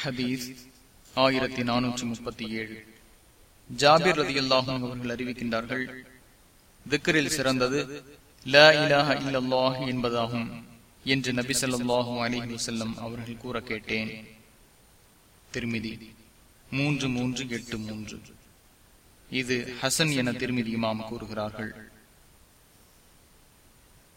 ஹதீஸ் ஆயிரத்தி நானூற்றி முப்பத்தி ஏழு. ஜாபிர் ரதி அல்லாஹும் அவர்கள் அறிவிக்கின்றார்கள் திக்கரில் சிறந்தது லா இலாஹ இல்லல்லாஹ் என்பதாகும் என்று நபி ஸல்லல்லாஹு அலிஹி வசல்லம் அவர்கள் கூற கேட்டேன். திருமிதி மூன்று மூன்று எட்டு மூன்று. இது ஹசன் என திருமிதி இமாம் கூறுகிறார்கள்.